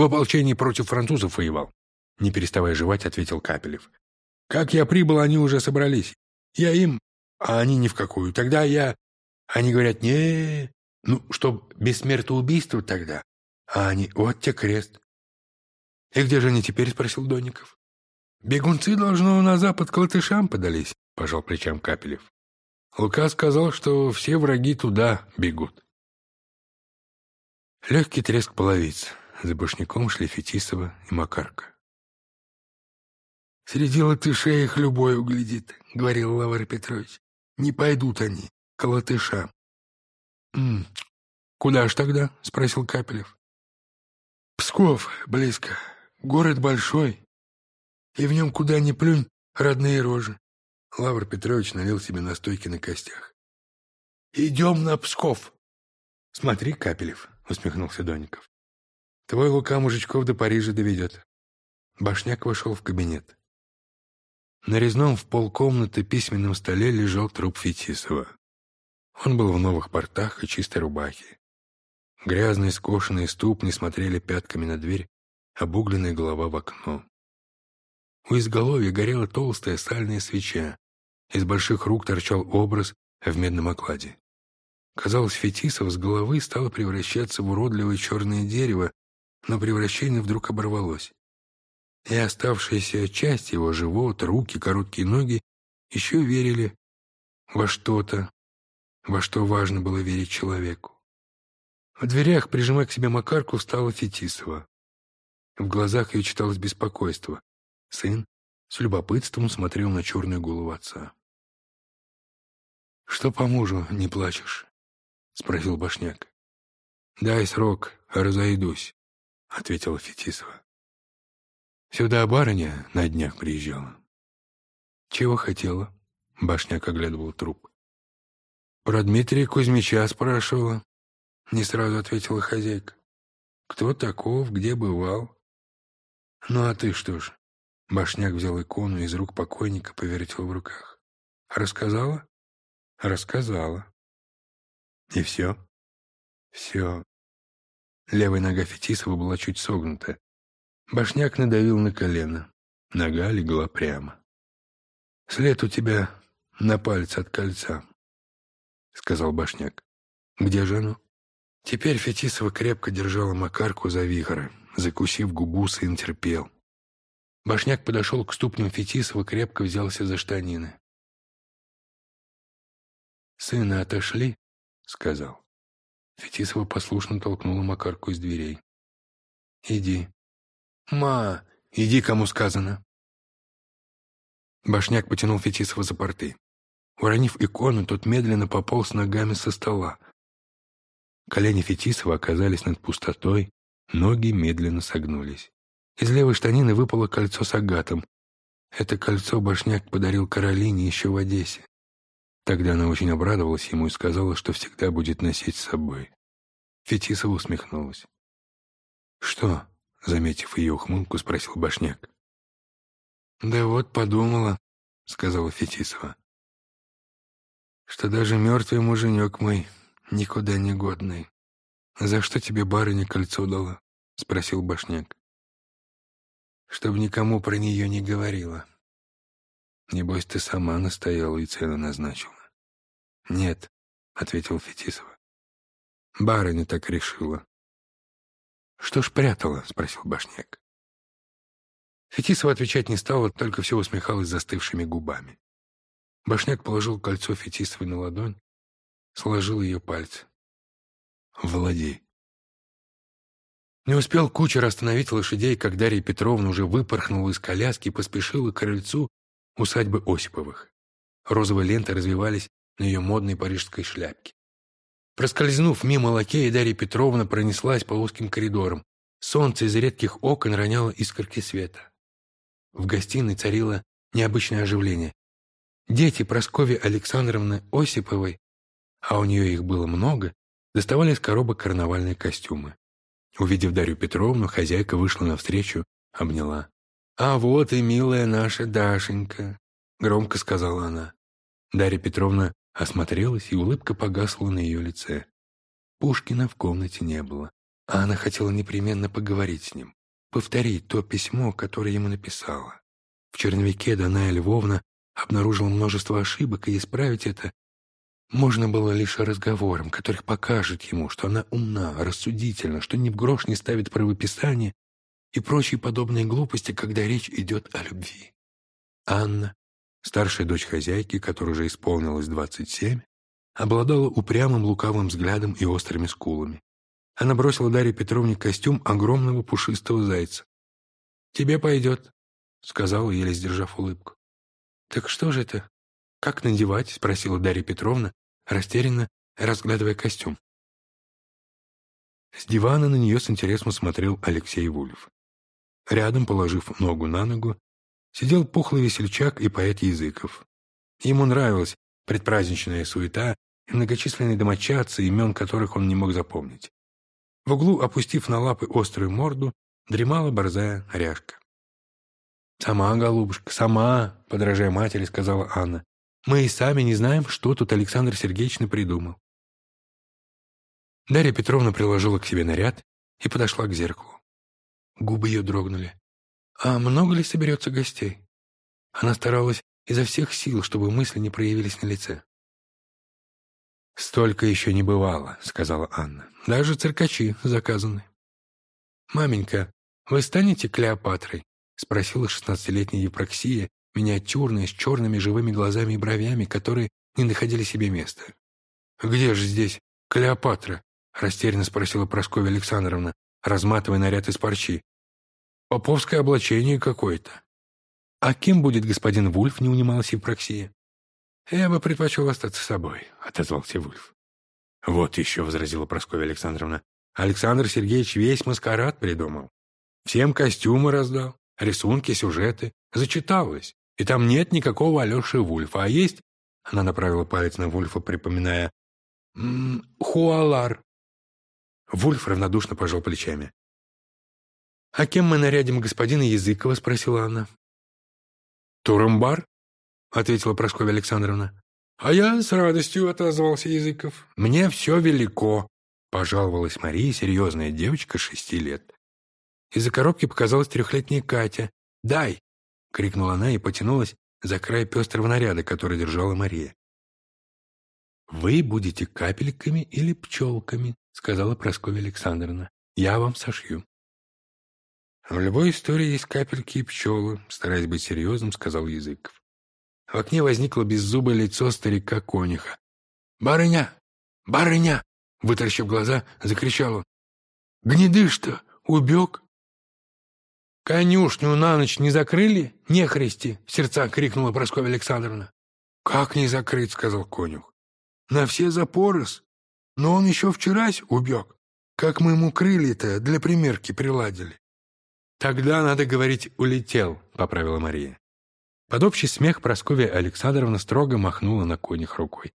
В ополчении против французов воевал. Не переставая жевать, ответил Капелев. Как я прибыл, они уже собрались. Я им, а они ни в какую. Тогда я... Они говорят, не, ну, чтоб без смертоубийства тогда. А они, вот те крест. «И где же они теперь?» — спросил Донников. «Бегунцы, должно, на запад к латышам подались», — пожал плечам Капелев. Лука сказал, что все враги туда бегут. Легкий треск половиц. За башняком шли Фетисова и Макарка. «Среди латышей их любой углядит», — говорил Лавр Петрович. «Не пойдут они к латышам». «М -м, «Куда ж тогда?» — спросил Капелев. «Псков, близко. Город большой, и в нем куда ни плюнь, родные рожи. Лавр Петрович налил себе настойки на костях. «Идем на Псков!» «Смотри, Капелев», — усмехнулся Доников. «Твой Лука мужичков до Парижа доведет». Башняк вошел в кабинет. На резном в полкомнаты письменном столе лежал труп Фетисова. Он был в новых портах и чистой рубахе. Грязные скошенные ступни смотрели пятками на дверь, обугленная голова в окно. У изголовья горела толстая сальная свеча. Из больших рук торчал образ в медном окладе. Казалось, Фетисов с головы стало превращаться в уродливое черное дерево, но превращение вдруг оборвалось. И оставшаяся часть его, живот, руки, короткие ноги, еще верили во что-то, во что важно было верить человеку. В дверях, прижимая к себе Макарку, встала Фетисова. В глазах ее читалось беспокойство. Сын с любопытством смотрел на черную голову отца. «Что по мужу не плачешь?» — спросил Башняк. «Дай срок, разойдусь», — ответила Фетисова. «Сюда барыня на днях приезжала». «Чего хотела?» — Башняк оглядывал труп. «Про Дмитрия Кузьмича спрашивала», — не сразу ответила хозяйка. «Кто таков, где бывал?» «Ну а ты что ж?» Башняк взял икону из рук покойника, повертел в руках. «Рассказала?» «Рассказала». «И все?» «Все». Левая нога Фетисова была чуть согнута. Башняк надавил на колено. Нога легла прямо. «След у тебя на пальце от кольца», — сказал Башняк. «Где же оно?» Теперь Фетисова крепко держала Макарку за вихры. Закусив губу, сын терпел. Башняк подошел к ступням Фетисова, крепко взялся за штанины. «Сына отошли?» — сказал. Фетисова послушно толкнула Макарку из дверей. «Иди». «Ма, иди, кому сказано». Башняк потянул Фетисова за порты. Уронив икону, тот медленно пополз ногами со стола. Колени Фетисова оказались над пустотой, ноги медленно согнулись. Из левой штанины выпало кольцо с агатом. Это кольцо Башняк подарил Каролине еще в Одессе. Тогда она очень обрадовалась ему и сказала, что всегда будет носить с собой. Фетисова усмехнулась. «Что?» — заметив ее ухмылку, спросил Башняк. «Да вот, подумала», — сказала Фетисова, «что даже мертвый муженек мой никуда не годный. За что тебе барыня кольцо дала?» — спросил Башняк чтобы никому про нее не говорила. Небось, ты сама настояла и цену назначила. Нет, — ответил Фетисова. Барыня так решила. Что ж прятала? — спросил Башняк. Фетисова отвечать не стала, только все усмехалась застывшими губами. Башняк положил кольцо Фетисовой на ладонь, сложил ее пальцы. «Владей», не успел кучер остановить лошадей, как Дарья Петровна уже выпорхнула из коляски и поспешила к крыльцу усадьбы Осиповых. Розовые ленты развивались на ее модной парижской шляпке. Проскользнув мимо лакея, Дарья Петровна пронеслась по узким коридорам. Солнце из редких окон роняло искорки света. В гостиной царило необычное оживление. Дети Прасковьи Александровны Осиповой, а у нее их было много, доставали из коробок карнавальные костюмы. Увидев Дарью Петровну, хозяйка вышла навстречу, обняла. «А вот и милая наша Дашенька», — громко сказала она. Дарья Петровна осмотрелась, и улыбка погасла на ее лице. Пушкина в комнате не было. а она хотела непременно поговорить с ним, повторить то письмо, которое ему написала. В черновике Даная Львовна обнаружила множество ошибок, и исправить это можно было лишь разговором, который покажет ему, что она умна, рассудительна, что ни в грош не ставит правописание и прочие подобные глупости, когда речь идет о любви. Анна, старшая дочь хозяйки, которой уже исполнилось 27, обладала упрямым лукавым взглядом и острыми скулами. Она бросила Дарье Петровне костюм огромного пушистого зайца. «Тебе пойдет», — сказала, еле сдержав улыбку. «Так что же это? Как надевать?» — спросила Дарья Петровна, растерянно разглядывая костюм. С дивана на нее с интересом смотрел Алексей Вульф. Рядом, положив ногу на ногу, сидел пухлый весельчак и поэт Языков. Ему нравилась предпраздничная суета и многочисленные домочадцы, имен которых он не мог запомнить. В углу, опустив на лапы острую морду, дремала борзая ряжка. «Сама, голубушка, сама», — подражая матери, сказала Анна. «Мы и сами не знаем, что тут Александр Сергеевич придумал». Дарья Петровна приложила к себе наряд и подошла к зеркалу. Губы ее дрогнули. «А много ли соберется гостей?» Она старалась изо всех сил, чтобы мысли не проявились на лице. «Столько еще не бывало», — сказала Анна. «Даже циркачи заказаны». «Маменька, вы станете Клеопатрой?» — спросила шестнадцатилетняя Евпроксия, миниатюрная, с черными живыми глазами и бровями, которые не находили себе места. «Где же здесь Клеопатра?» — растерянно спросила Прасковья Александровна, разматывая наряд из парчи. «Поповское облачение какое-то». «А кем будет господин Вульф?» — не унималась Евпроксия. «Я бы предпочел остаться собой», — отозвался Вульф. «Вот еще», — возразила Прасковья Александровна, «Александр Сергеевич весь маскарад придумал. Всем костюмы раздал, рисунки, сюжеты. Зачиталось. И там нет никакого Алеши Вульфа, а есть...» Она направила палец на Вульфа, припоминая... «М -м, «Хуалар». Вульф равнодушно пожал плечами. «А кем мы нарядим господина Языкова?» — спросила она. «Турамбар?» — ответила Прасковья Александровна. «А я с радостью», — отозвался Языков. «Мне все велико», — пожаловалась Мария, серьезная девочка шести лет. Из-за коробки показалась трехлетняя Катя. «Дай!» — крикнула она и потянулась за край пестрого наряда, который держала Мария. «Вы будете капельками или пчелками», — сказала Прасковья Александровна. «Я вам сошью». «В любой истории есть капельки и пчелы», — стараясь быть серьезным, сказал Языков. В окне возникло беззубое лицо старика-конюха. «Барыня! Барыня!» Вытаращив глаза, закричал он. «Гнедыш-то убег!» «Конюшню на ночь не закрыли? Нехристи!» — в сердца крикнула Прасковья Александровна. «Как не закрыть?» — сказал конюх. «На все запорос. Но он еще вчерась убег. Как мы ему крылья-то для примерки приладили?» «Тогда, надо говорить, улетел», — поправила Мария. Под общий смех Прасковья Александровна строго махнула на конях рукой.